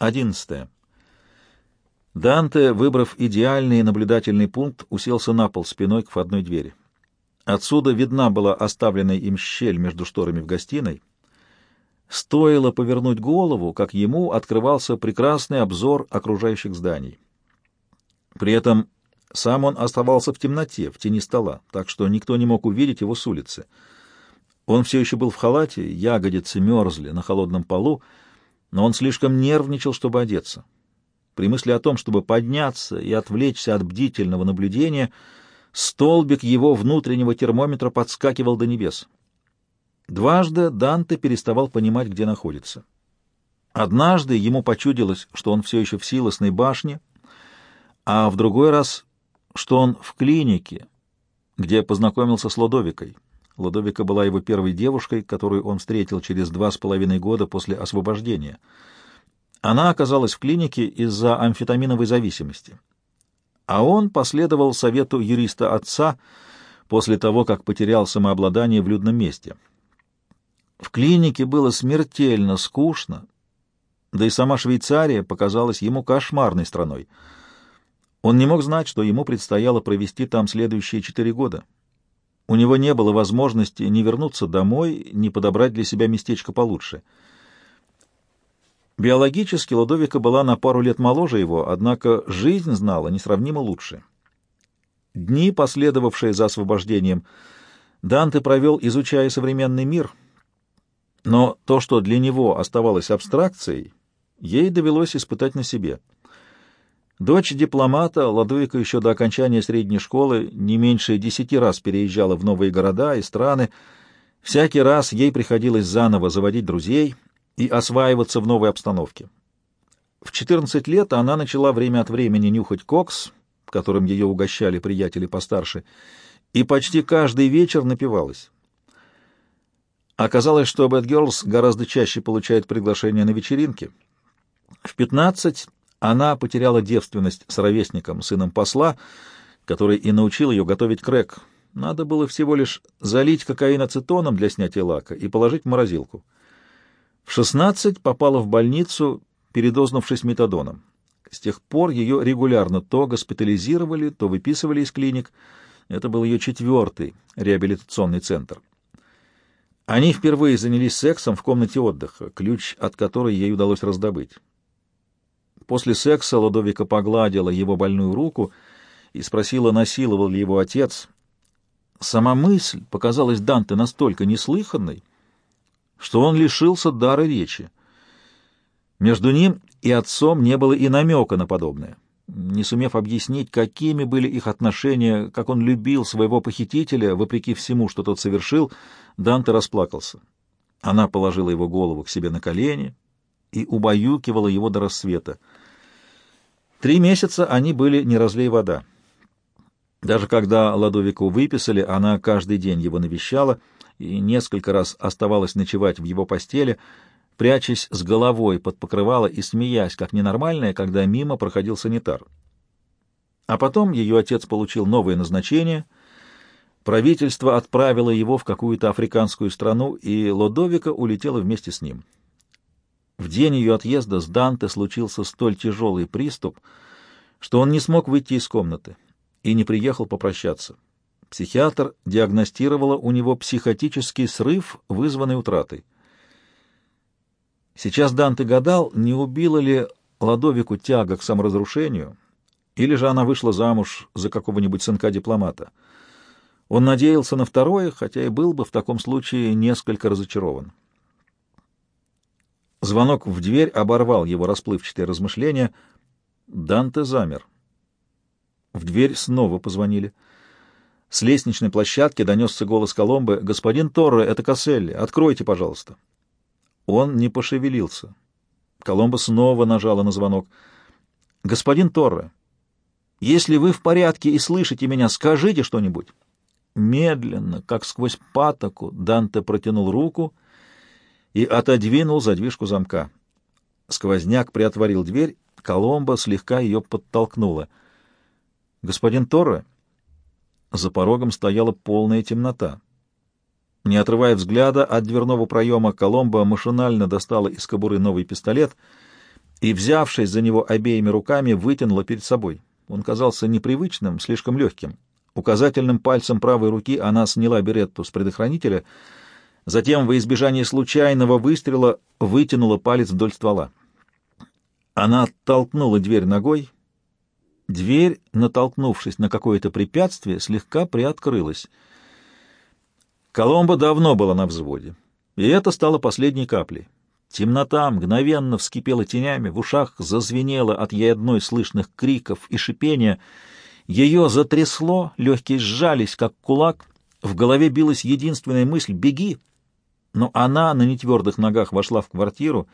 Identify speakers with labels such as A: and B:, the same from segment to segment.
A: Одиннадцатое. Данте, выбрав идеальный наблюдательный пункт, уселся на пол спиной к входной двери. Отсюда видна была оставленная им щель между шторами в гостиной. Стоило повернуть голову, как ему открывался прекрасный обзор окружающих зданий. При этом сам он оставался в темноте, в тени стола, так что никто не мог увидеть его с улицы. Он все еще был в халате, ягодицы мерзли на холодном полу, но он слишком нервничал, чтобы одеться. При мысли о том, чтобы подняться и отвлечься от бдительного наблюдения, столбик его внутреннего термометра подскакивал до небес. Дважды Данте переставал понимать, где находится. Однажды ему почудилось, что он все еще в силосной башне, а в другой раз, что он в клинике, где познакомился с Лодовикой. Лодовика была его первой девушкой, которую он встретил через два с половиной года после освобождения. Она оказалась в клинике из-за амфетаминовой зависимости. А он последовал совету юриста отца после того, как потерял самообладание в людном месте. В клинике было смертельно скучно, да и сама Швейцария показалась ему кошмарной страной. Он не мог знать, что ему предстояло провести там следующие четыре года. У него не было возможности ни вернуться домой, ни подобрать для себя местечко получше. Биологически Лодовика была на пару лет моложе его, однако жизнь знала несравнимо лучше. Дни, последовавшие за освобождением, Данте провел, изучая современный мир, но то, что для него оставалось абстракцией, ей довелось испытать на себе — Дочь дипломата, Ладуика еще до окончания средней школы не меньше десяти раз переезжала в новые города и страны. Всякий раз ей приходилось заново заводить друзей и осваиваться в новой обстановке. В 14 лет она начала время от времени нюхать кокс, которым ее угощали приятели постарше, и почти каждый вечер напивалась. Оказалось, что Bad Girls гораздо чаще получают приглашения на вечеринки. В 15 она потеряла девственность с ровесником, сыном посла, который и научил ее готовить крэк. Надо было всего лишь залить кокаин ацетоном для снятия лака и положить в морозилку. В 16 попала в больницу, передознувшись метадоном. С тех пор ее регулярно то госпитализировали, то выписывали из клиник. Это был ее четвертый реабилитационный центр. Они впервые занялись сексом в комнате отдыха, ключ от которой ей удалось раздобыть. После секса Лодовика погладила его больную руку и спросила, насиловал ли его отец. Сама мысль показалась Данте настолько неслыханной, что он лишился дара речи. Между ним и отцом не было и намека на подобное. Не сумев объяснить, какими были их отношения, как он любил своего похитителя, вопреки всему, что тот совершил, Данте расплакался. Она положила его голову к себе на колени и убаюкивала его до рассвета. Три месяца они были не разлей вода. Даже когда Ладовику выписали, она каждый день его навещала и несколько раз оставалась ночевать в его постели, прячась с головой под покрывало и смеясь, как ненормальная, когда мимо проходил санитар. А потом ее отец получил новое назначение. Правительство отправило его в какую-то африканскую страну, и Лодовика улетела вместе с ним. В день ее отъезда с Данте случился столь тяжелый приступ, что он не смог выйти из комнаты и не приехал попрощаться. Психиатр диагностировала у него психотический срыв, вызванный утратой. Сейчас Данте гадал, не убила ли Ладовику тяга к саморазрушению, или же она вышла замуж за какого-нибудь сынка-дипломата. Он надеялся на второе, хотя и был бы в таком случае несколько разочарован. Звонок в дверь оборвал его расплывчатые размышления. Данте замер. В дверь снова позвонили. С лестничной площадки донесся голос Коломбы. «Господин Торре, это Касселли. Откройте, пожалуйста». Он не пошевелился. Коломба снова нажала на звонок. «Господин Торре, если вы в порядке и слышите меня, скажите что-нибудь». Медленно, как сквозь патоку, Данте протянул руку — и отодвинул задвижку замка. Сквозняк приотворил дверь, Коломба слегка ее подтолкнула. «Господин Торре?» За порогом стояла полная темнота. Не отрывая взгляда от дверного проема, Коломба машинально достала из кобуры новый пистолет и, взявшись за него обеими руками, вытянула перед собой. Он казался непривычным, слишком легким. Указательным пальцем правой руки она сняла беретту с предохранителя, затем, во избежание случайного выстрела, вытянула палец вдоль ствола. Она толкнула дверь ногой. Дверь, натолкнувшись на какое-то препятствие, слегка приоткрылась. Коломба давно была на взводе, и это стало последней каплей. Темнота мгновенно вскипела тенями, в ушах зазвенело от ей одной слышных криков и шипения. Ее затрясло, легкие сжались, как кулак. В голове билась единственная мысль — «беги!» Но она на нетвердых ногах вошла в квартиру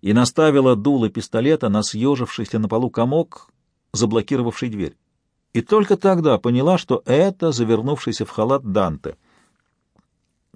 A: и наставила дуло пистолета на съежившийся на полу комок, заблокировавший дверь. И только тогда поняла, что это завернувшийся в халат Данте —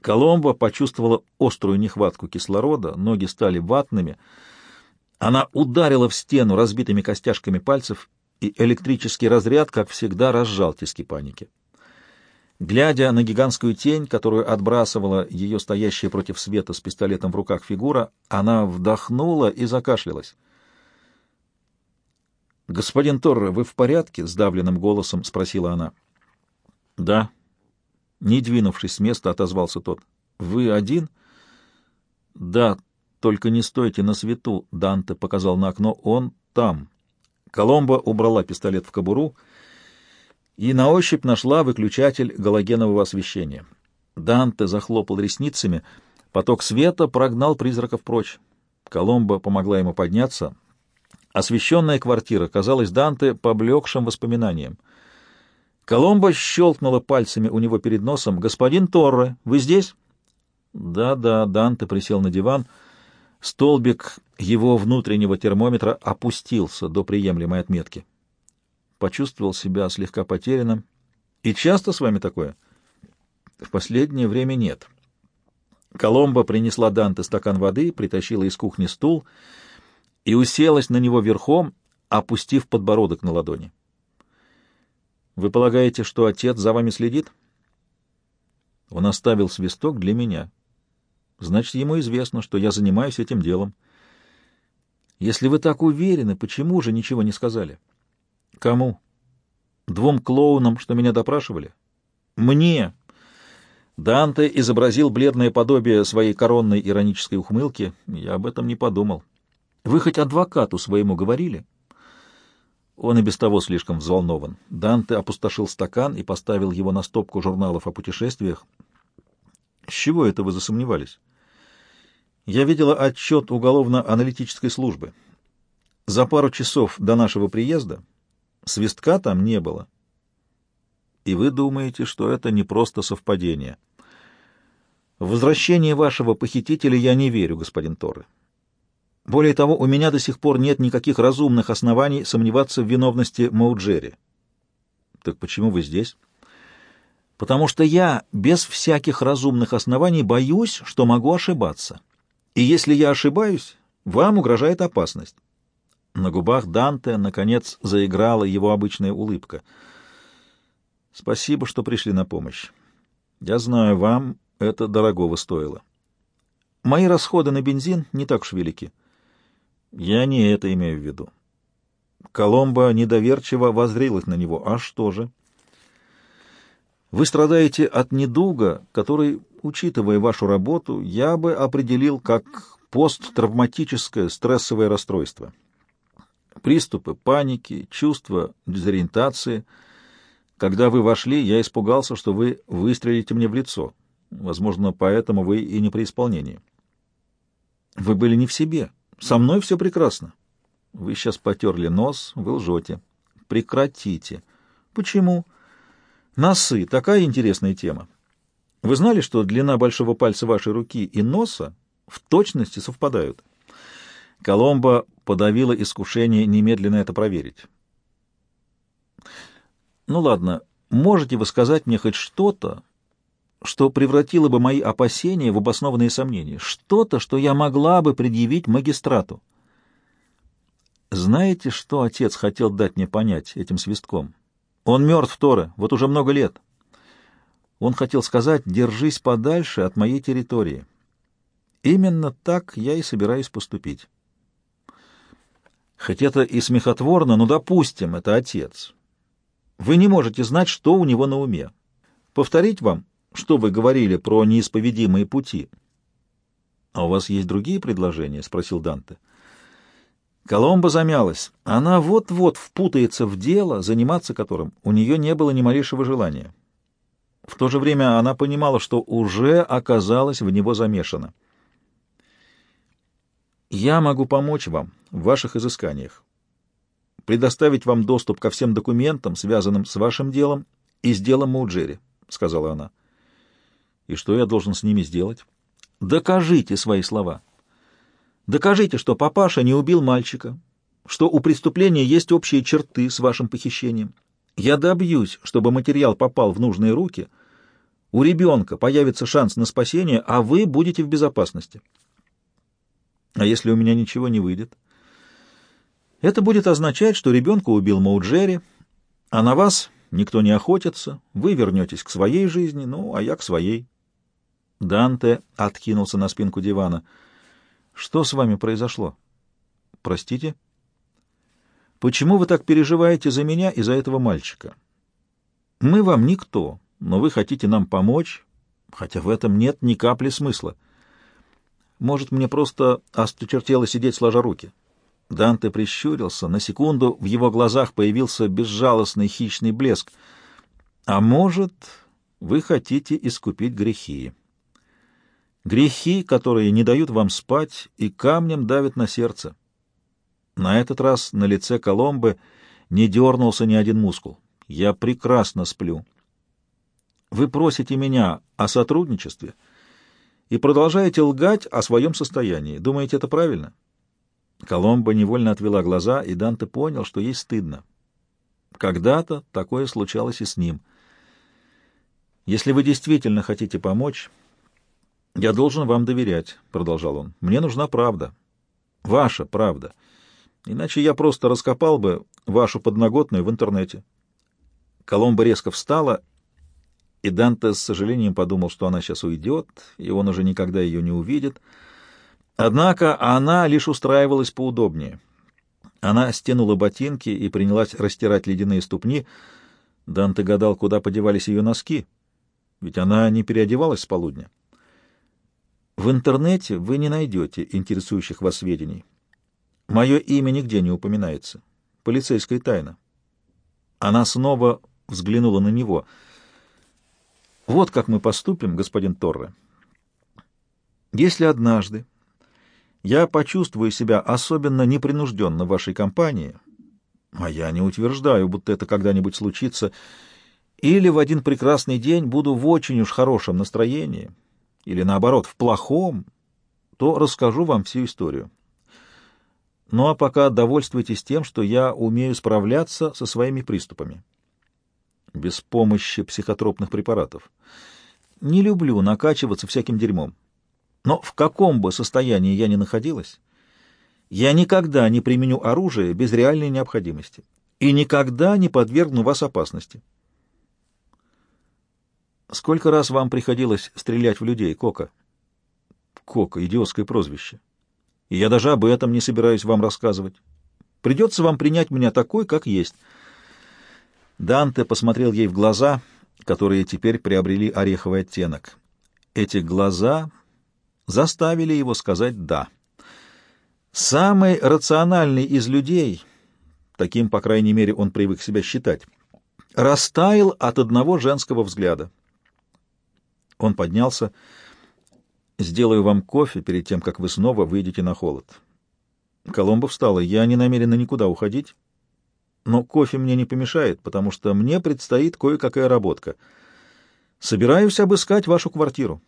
A: Коломбо почувствовала острую нехватку кислорода, ноги стали ватными. Она ударила в стену разбитыми костяшками пальцев, и электрический разряд, как всегда, разжал тиски паники. Глядя на гигантскую тень, которую отбрасывала ее стоящая против света с пистолетом в руках фигура, она вдохнула и закашлялась. «Господин Торре, вы в порядке?» — сдавленным голосом спросила она. «Да», не двинувшись с места, отозвался тот. «Вы один?» «Да, только не стойте на свету», — Данте показал на окно. «Он там». Коломбо убрала пистолет в кобуру и на ощупь нашла выключатель галогенового освещения. Данте захлопал ресницами, поток света прогнал призраков прочь. Коломбо помогла ему подняться. Освещенная квартира казалась Данте поблекшим воспоминанием — Коломбо щелкнула пальцами у него перед носом. «Господин Торре, вы здесь?» «Да-да», — Данте присел на диван. Столбик его внутреннего термометра опустился до приемлемой отметки. Почувствовал себя слегка потерянным. «И часто с вами такое?» «В последнее время нет». Коломбо принесла Данте стакан воды, притащила из кухни стул и уселась на него верхом, опустив подбородок на ладони. Вы полагаете, что отец за вами следит? Он оставил свисток для меня. Значит, ему известно, что я занимаюсь этим делом. Если вы так уверены, почему же ничего не сказали? Кому? Двум клоунам, что меня допрашивали? Мне! Данте изобразил бледное подобие своей коронной иронической ухмылки. Я об этом не подумал. Вы хоть адвокату своему говорили? — он и без того слишком взволнован. Данте опустошил стакан и поставил его на стопку журналов о путешествиях. С чего это вы засомневались? Я видела отчет уголовно-аналитической службы. За пару часов до нашего приезда свистка там не было. И вы думаете, что это не просто совпадение. В возвращение вашего похитителя я не верю, господин Торре. Более того, у меня до сих пор нет никаких разумных оснований сомневаться в виновности Мауджери. Так почему вы здесь? Потому что я без всяких разумных оснований боюсь, что могу ошибаться. И если я ошибаюсь, вам угрожает опасность. На губах Данте, наконец, заиграла его обычная улыбка. Спасибо, что пришли на помощь. Я знаю, вам это дорогого стоило. Мои расходы на бензин не так уж велики. Я не это имею в виду. Коломба недоверчиво воззрелась на него. А что же? Вы страдаете от недуга, который, учитывая вашу работу, я бы определил как посттравматическое стрессовое расстройство. Приступы паники, чувство дезориентации. Когда вы вошли, я испугался, что вы выстрелите мне в лицо. Возможно, поэтому вы и не при исполнении. Вы были не в себе. Со мной все прекрасно. Вы сейчас потерли нос, вы лжете. Прекратите. Почему? Носы — такая интересная тема. Вы знали, что длина большого пальца вашей руки и носа в точности совпадают? Коломбо подавила искушение немедленно это проверить. Ну ладно, можете вы сказать мне хоть что-то, что превратило бы мои опасения в обоснованные сомнения, что-то, что я могла бы предъявить магистрату. Знаете, что отец хотел дать мне понять этим свистком? Он мертв, Тора, вот уже много лет. Он хотел сказать, держись подальше от моей территории. Именно так я и собираюсь поступить. Хоть это и смехотворно, но допустим, это отец. Вы не можете знать, что у него на уме. Повторить вам, что вы говорили про неисповедимые пути. — А у вас есть другие предложения? — спросил Данте. Коломба замялась. Она вот-вот впутается в дело, заниматься которым у нее не было ни малейшего желания. В то же время она понимала, что уже оказалась в него замешана. «Я могу помочь вам в ваших изысканиях, предоставить вам доступ ко всем документам, связанным с вашим делом и с делом Мауджери», — сказала она. «И что я должен с ними сделать?» «Докажите свои слова. Докажите, что папаша не убил мальчика, что у преступления есть общие черты с вашим похищением. Я добьюсь, чтобы материал попал в нужные руки» У ребенка появится шанс на спасение, а вы будете в безопасности. А если у меня ничего не выйдет? Это будет означать, что ребенка убил Мауджери, а на вас никто не охотится, вы вернетесь к своей жизни, ну, а я к своей. Данте откинулся на спинку дивана. Что с вами произошло? Простите? Почему вы так переживаете за меня и за этого мальчика? Мы вам никто но вы хотите нам помочь, хотя в этом нет ни капли смысла. Может, мне просто осточертело сидеть сложа руки?» Данте прищурился. На секунду в его глазах появился безжалостный хищный блеск. «А может, вы хотите искупить грехи?» Грехи, которые не дают вам спать и камнем давят на сердце. На этот раз на лице Коломбы не дернулся ни один мускул. Я прекрасно сплю. Вы просите меня о сотрудничестве и продолжаете лгать о своем состоянии. Думаете, это правильно?» Коломба невольно отвела глаза, и Данте понял, что ей стыдно. Когда-то такое случалось и с ним. «Если вы действительно хотите помочь, я должен вам доверять», — продолжал он. «Мне нужна правда. Ваша правда. Иначе я просто раскопал бы вашу подноготную в интернете». Коломба резко встала и Данте с сожалением подумал, что она сейчас уйдет, и он уже никогда ее не увидит. Однако она лишь устраивалась поудобнее. Она стянула ботинки и принялась растирать ледяные ступни. Данте гадал, куда подевались ее носки, ведь она не переодевалась с полудня. В интернете вы не найдете интересующих вас сведений. Мое имя нигде не упоминается. Полицейская тайна. Она снова взглянула на него — вот как мы поступим, господин Торре. Если однажды я почувствую себя особенно непринужденно в вашей компании, а я не утверждаю, будто это когда-нибудь случится, или в один прекрасный день буду в очень уж хорошем настроении, или, наоборот, в плохом, то расскажу вам всю историю. Ну а пока довольствуйтесь тем, что я умею справляться со своими приступами без помощи психотропных препаратов. Не люблю накачиваться всяким дерьмом. Но в каком бы состоянии я ни находилась, я никогда не применю оружие без реальной необходимости и никогда не подвергну вас опасности. Сколько раз вам приходилось стрелять в людей, Кока? Кока — идиотское прозвище. И я даже об этом не собираюсь вам рассказывать. Придется вам принять меня такой, как есть — Данте посмотрел ей в глаза, которые теперь приобрели ореховый оттенок. Эти глаза заставили его сказать «да». Самый рациональный из людей, таким, по крайней мере, он привык себя считать, растаял от одного женского взгляда. Он поднялся. «Сделаю вам кофе перед тем, как вы снова выйдете на холод». Коломбо встала. «Я не намерена никуда уходить но кофе мне не помешает, потому что мне предстоит кое-какая работка. Собираюсь обыскать вашу квартиру.